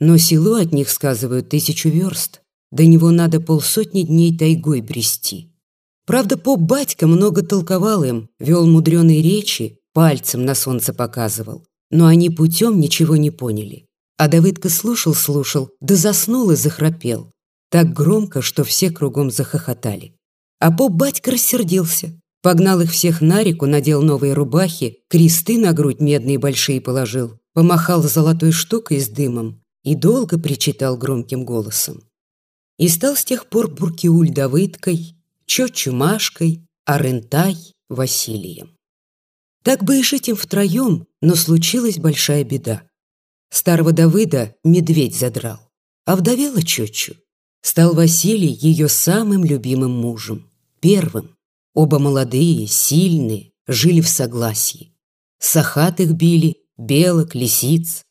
Но село от них, сказывают, тысячу верст. До него надо полсотни дней тайгой брести. Правда, поп-батька много толковал им, вел мудреные речи, пальцем на солнце показывал. Но они путем ничего не поняли. А Давыдка слушал-слушал, да заснул и захрапел. Так громко, что все кругом захохотали. А поп-батька рассердился. Погнал их всех на реку, надел новые рубахи, кресты на грудь медные большие положил, помахал золотой штукой с дымом и долго причитал громким голосом. И стал с тех пор Буркиуль Давыдкой, Чочу Машкой, а Рентай Василием. Так бы и жить им втроем, но случилась большая беда. Старого Давыда медведь задрал, а вдовела Чочу. Стал Василий ее самым любимым мужем, первым. Оба молодые, сильные, жили в согласии. Сахатых били, белок, лисиц.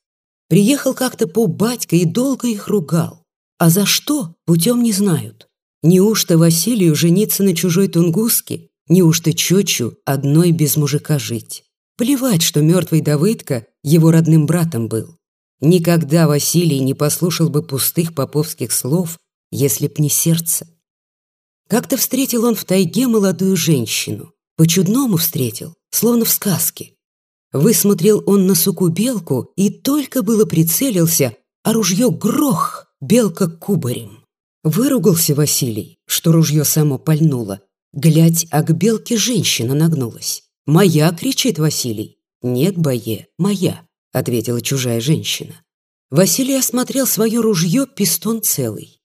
Приехал как-то по батька и долго их ругал. А за что, путем не знают. Неужто Василию жениться на чужой тунгуске? Неужто Чочу одной без мужика жить? Плевать, что мертвый Давыдка его родным братом был. Никогда Василий не послушал бы пустых поповских слов, если б не сердце. Как-то встретил он в тайге молодую женщину. По-чудному встретил, словно в сказке. Высмотрел он на суку белку и только было прицелился, а ружье грох, белка кубарем. Выругался Василий, что ружье само пальнуло. Глядь, а к белке женщина нагнулась. «Моя!» — кричит Василий. «Нет, бое, моя!» — ответила чужая женщина. Василий осмотрел свое ружье, пистон целый.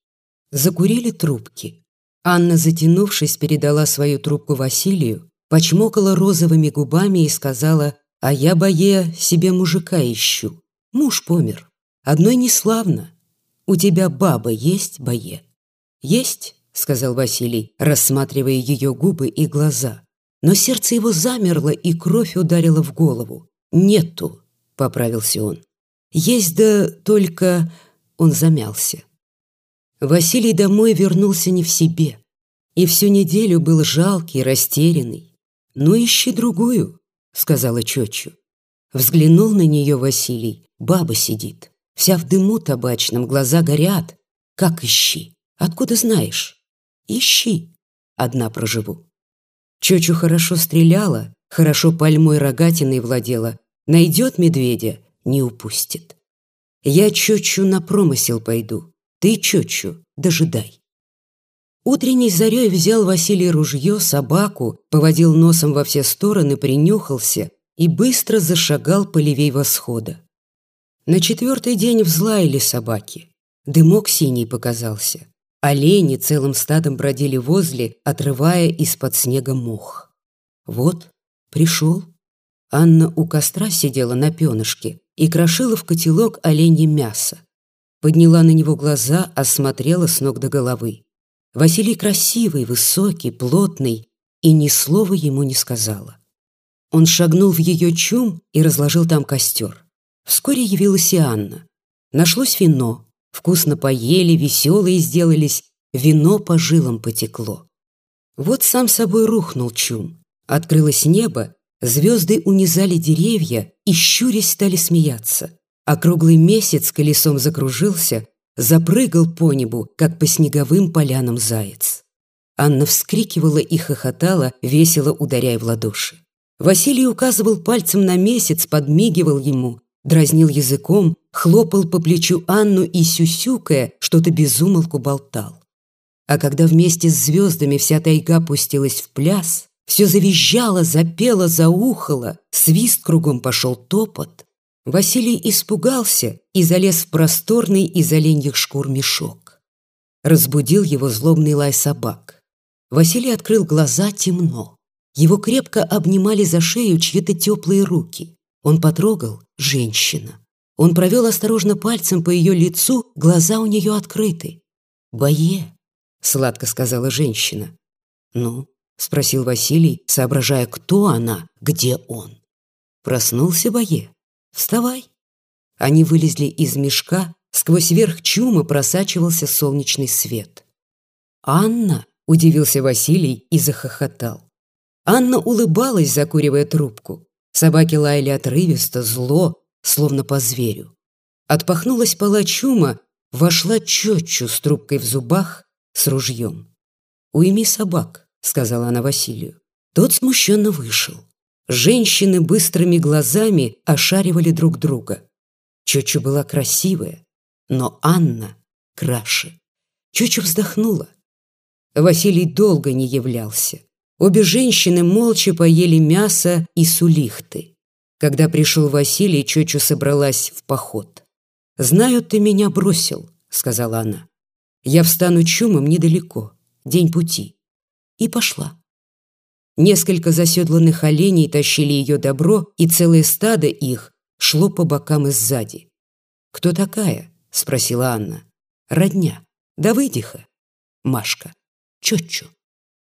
Закурили трубки. Анна, затянувшись, передала свою трубку Василию, почмокала розовыми губами и сказала, «А я, бое, себе мужика ищу. Муж помер. Одной не славно. У тебя баба есть, бое?» «Есть», — сказал Василий, рассматривая ее губы и глаза. Но сердце его замерло, и кровь ударила в голову. «Нету», — поправился он. «Есть да только...» — он замялся. Василий домой вернулся не в себе. И всю неделю был жалкий, растерянный. «Ну, ищи другую», — сказала Чочу. Взглянул на нее Василий. Баба сидит. Вся в дыму табачном, глаза горят. Как ищи? Откуда знаешь? Ищи. Одна проживу. Чочу хорошо стреляла, хорошо пальмой рогатиной владела. Найдет медведя, не упустит. Я Чочу на промысел пойду. Ты, Чочу, дожидай. Утренней зарей взял Василий ружье, собаку, поводил носом во все стороны, принюхался и быстро зашагал по левей восхода. На четвертый день взлаяли собаки. Дымок синий показался. Олени целым стадом бродили возле, отрывая из-под снега мох. Вот, пришел. Анна у костра сидела на пенышке и крошила в котелок оленье мясо подняла на него глаза, осмотрела с ног до головы. Василий красивый, высокий, плотный, и ни слова ему не сказала. Он шагнул в ее чум и разложил там костер. Вскоре явилась и Анна. Нашлось вино. Вкусно поели, веселые сделались, вино по жилам потекло. Вот сам собой рухнул чум. Открылось небо, звезды унизали деревья и щурясь стали смеяться а круглый месяц колесом закружился, запрыгал по небу, как по снеговым полянам заяц. Анна вскрикивала и хохотала, весело ударяя в ладоши. Василий указывал пальцем на месяц, подмигивал ему, дразнил языком, хлопал по плечу Анну и, сюсюкая, что-то безумолку болтал. А когда вместе с звездами вся тайга пустилась в пляс, все завизжало, запело, заухало, свист кругом пошел топот, Василий испугался и залез в просторный из оленьих шкур мешок. Разбудил его злобный лай собак. Василий открыл глаза темно. Его крепко обнимали за шею чьи-то теплые руки. Он потрогал — женщина. Он провел осторожно пальцем по ее лицу, глаза у нее открыты. «Бое», — сладко сказала женщина. «Ну?» — спросил Василий, соображая, кто она, где он. Проснулся Бое. «Вставай!» Они вылезли из мешка, сквозь верх чума просачивался солнечный свет. «Анна!» — удивился Василий и захохотал. Анна улыбалась, закуривая трубку. Собаки лаяли отрывисто, зло, словно по зверю. Отпахнулась пола чума, вошла Чочу с трубкой в зубах, с ружьем. «Уйми собак», — сказала она Василию. Тот смущенно вышел. Женщины быстрыми глазами ошаривали друг друга. Чочу была красивая, но Анна краше. Чочу вздохнула. Василий долго не являлся. Обе женщины молча поели мясо и сулихты. Когда пришел Василий, Чочу собралась в поход. «Знаю, ты меня бросил», — сказала она. «Я встану чумом недалеко, день пути». И пошла. Несколько заседланных оленей тащили ее добро, и целое стадо их шло по бокам и сзади. «Кто такая?» — спросила Анна. «Родня. Да выйди-ха». Машка. Чотчу.